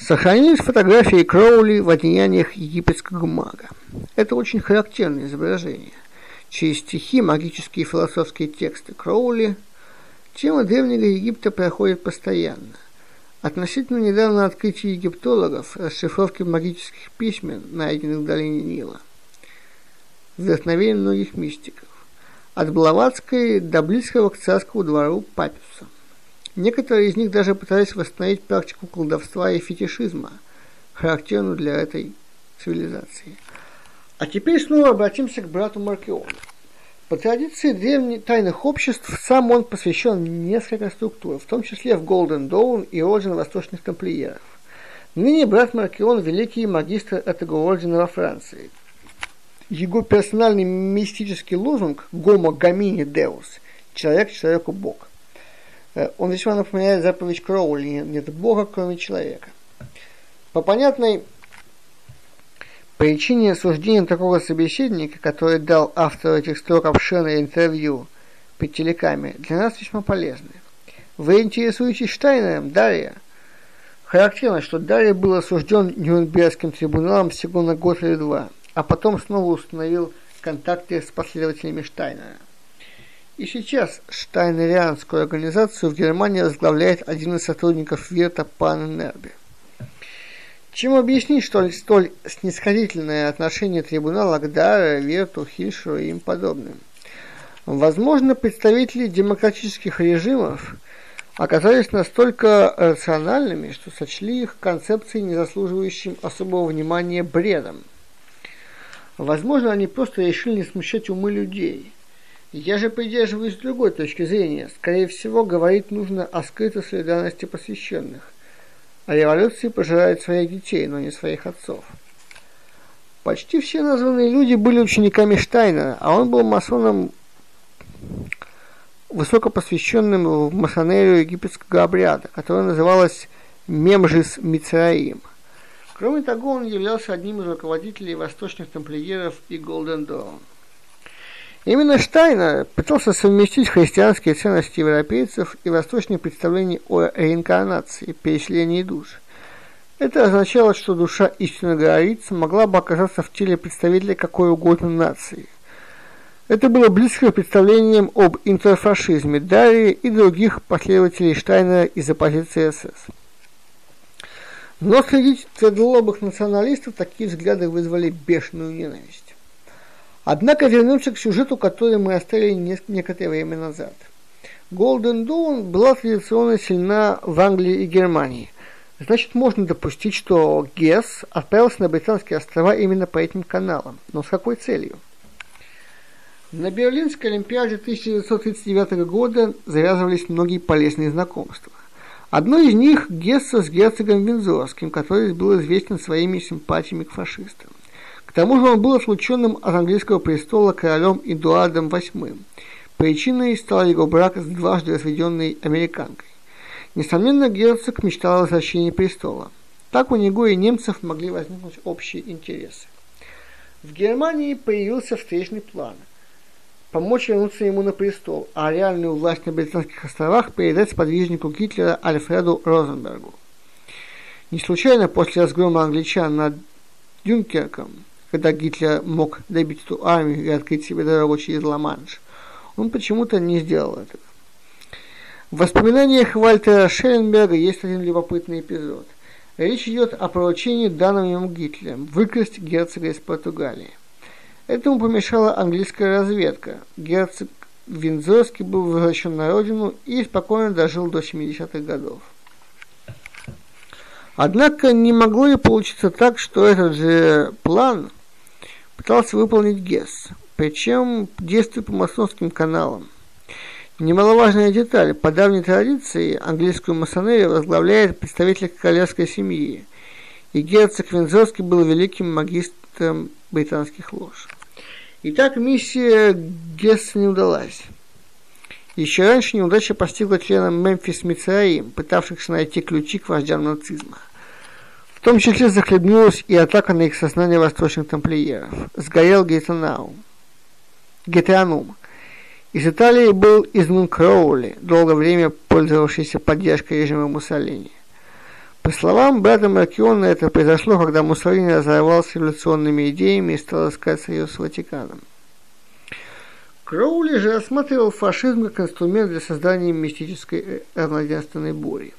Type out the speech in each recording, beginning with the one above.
Сохранились фотографии Кроули в одеяниях египетского мага. Это очень характерное изображение. Через стихи, магические и философские тексты Кроули тема Древнего Египта проходит постоянно. Относительно недавно открытие египтологов расшифровки магических письмен, найденных в долине Нила, вдохновение многих мистиков, от Блаватской до близкого к царскому двору Папюса. Некоторые из них даже пытались восстановить практику колдовства и фетишизма, характерную для этой цивилизации. А теперь снова обратимся к брату Маркиону. По традиции древних тайных обществ, сам он посвящен несколько структур, в том числе в Голден Доун и орден восточных тамплиеров. Ныне брат Маркион – великий магистр этого ордена во Франции. Его персональный мистический лозунг «Гомо гамини деус» – «Человек человеку Бог». Э, он весьма напоминает заповедь Кроули «Нет Бога, кроме человека». По понятной причине осуждения такого собеседника, который дал автору этих строк обширное интервью при телекаме, для нас весьма полезны. Вы интересуетесь Штайнером, Дарья? Характерно, что Дарья был осужден Нюрнбергским трибуналом всего на год или два, а потом снова установил контакты с последователями Штайнера. И сейчас Штайнерианскую организацию в Германии возглавляет один из сотрудников Вирта Паненербе. Чем объяснить что столь снисходительное отношение трибунала к Даре, Верту, Хильшу и им подобным? Возможно, представители демократических режимов оказались настолько рациональными, что сочли их концепции, не заслуживающим особого внимания, бредом. Возможно, они просто решили не смущать умы людей – я же придерживаюсь другой точки зрения. Скорее всего, говорить нужно о скрытой солидарности посвященных. А революции пожирают своих детей, но не своих отцов. Почти все названные люди были учениками Штайна, а он был масоном, высокопосвященным в масонерию египетского обряда, которая называлась Мемжис Мицраим. Кроме того, он являлся одним из руководителей восточных тамплиеров и Голден Dawn. Именно Штайнер пытался совместить христианские ценности европейцев и восточные представления о реинкарнации, переселении душ. Это означало, что душа истинно говорится могла бы оказаться в теле представителя какой угодно нации. Это было близко представлением об интерфашизме Дарии и других последователей Штайнера из оппозиции СС. Но среди твердолобых националистов такие взгляды вызвали бешеную ненависть. Однако вернемся к сюжету, который мы оставили некоторое время назад. Голден Dawn была традиционно сильна в Англии и Германии. Значит, можно допустить, что Гесс отправился на Британские острова именно по этим каналам. Но с какой целью? На Берлинской Олимпиаде 1939 года завязывались многие полезные знакомства. Одно из них – Гесса с герцогом Винзорским, который был известен своими симпатиями к фашистам. К тому же он был отлученным от английского престола королем Эдуардом VIII. Причиной стал его брак с дважды разведенной американкой. Несомненно, герцог мечтал о возвращении престола. Так у него и немцев могли возникнуть общие интересы. В Германии появился встречный план – помочь вернуться ему на престол, а реальную власть на Британских островах передать сподвижнику Гитлера Альфреду Розенбергу. Не случайно после разгрома англичан над Дюнкерком когда Гитлер мог добить эту армию и открыть себе дорогу через Ла-Манш. Он почему-то не сделал этого. В воспоминаниях Вальтера Шелленберга есть один любопытный эпизод. Речь идет о поручении данном ему Гитлером выкрасть герцога из Португалии. Этому помешала английская разведка. Герцог Виндзорский был возвращен на родину и спокойно дожил до 70-х годов. Однако не могло ли получиться так, что этот же план – пытался выполнить ГЕС, причем действуя по масонским каналам. Немаловажная деталь. По давней традиции английскую масонерию возглавляет представитель королевской семьи, и герцог Винзорский был великим магистром британских лож. Итак, миссия Гесса не удалась. Еще раньше неудача постигла членам Мемфис Мицраим, пытавшихся найти ключи к вождям нацизма – том числе захлебнулась и атака на их сознание восточных тамплиеров. Сгорел Гетанаум. Гетеанум. Из Италии был изгнан Кроули, долгое время пользовавшийся поддержкой режима Муссолини. По словам брата Маркиона, это произошло, когда Муссолини разорвался революционными идеями и стал искать союз с Ватиканом. Кроули же рассматривал фашизм как инструмент для создания мистической равноденственной бури.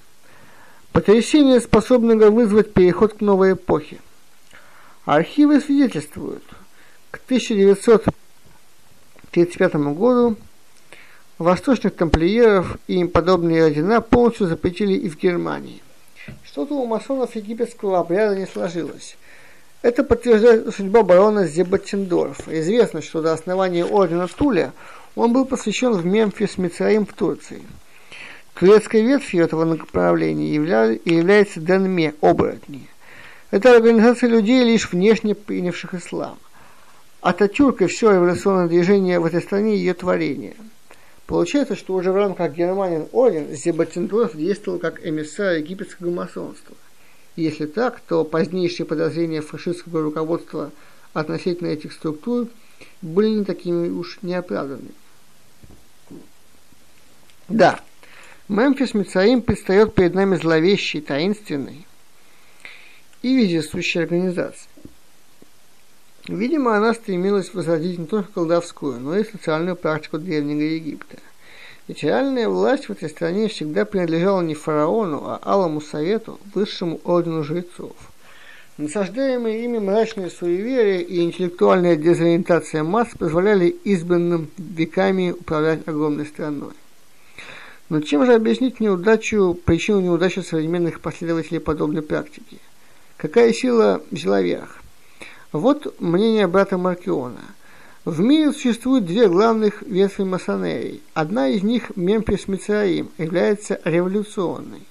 Потрясение способно вызвать переход к новой эпохе. Архивы свидетельствуют, к 1935 году восточных тамплиеров и им подобные ордена полностью запретили и в Германии. Что-то у масонов египетского обряда не сложилось. Это подтверждает судьба барона Зебатендорфа. Известно, что до основания ордена Туля он был посвящен в Мемфис Мицраим в Турции. Турецкой ветвью этого направления является Денме, оборотни. Это организация людей, лишь внешне принявших ислам. Ататюрк и все революционное движение в этой стране ее творение. Получается, что уже в рамках Германин Орден Зебатендорф действовал как эмиссар египетского масонства. Если так, то позднейшие подозрения фашистского руководства относительно этих структур были не такими уж неоправданными. Да, Мемфис Мицаим предстает перед нами зловещей, таинственной и вездесущей организацией. Видимо, она стремилась возродить не только колдовскую, но и социальную практику Древнего Египта – ведь реальная власть в этой стране всегда принадлежала не фараону, а Алому Совету, высшему ордену жрецов. Насаждаемые ими мрачные суеверия и интеллектуальная дезориентация масс позволяли избранным веками управлять огромной страной. Но чем же объяснить неудачу, причину неудачи современных последователей подобной практики? Какая сила взяла верх? Вот мнение брата Маркиона – в мире существует две главных ветви масонерии. Одна из них, Мемфис Мицраим, является революционной.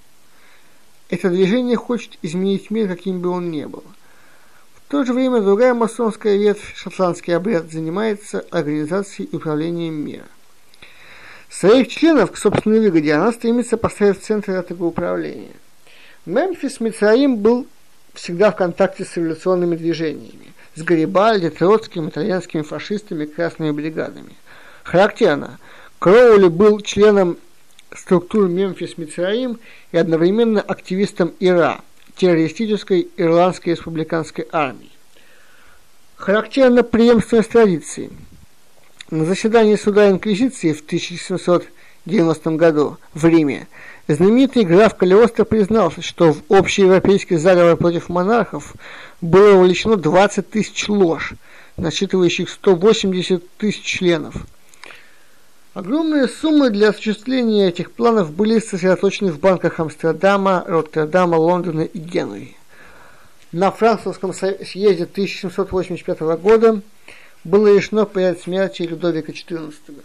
Это движение хочет изменить мир, каким бы он ни был. В то же время другая масонская ветвь, шотландский обряд, занимается организацией и управлением мира. Своих членов к собственной выгоде она стремится поставить в центр этого управления. Мемфис Мицраим был всегда в контакте с революционными движениями с Гарибальди, Троцким, итальянскими фашистами, красными бригадами. Характерно, Кроули был членом структур Мемфис Мицраим и одновременно активистом ИРА, террористической ирландской республиканской армии. Характерна преемственность традиции. На заседании суда Инквизиции в 1790 году в Риме знаменитый граф Калиостро признался, что в общеевропейский заговор против монархов было вовлечено 20 тысяч лож, насчитывающих 180 тысяч членов. Огромные суммы для осуществления этих планов были сосредоточены в банках Амстердама, Роттердама, Лондона и Генуи. На французском съезде 1785 года было решено принять смерти Людовика XIV.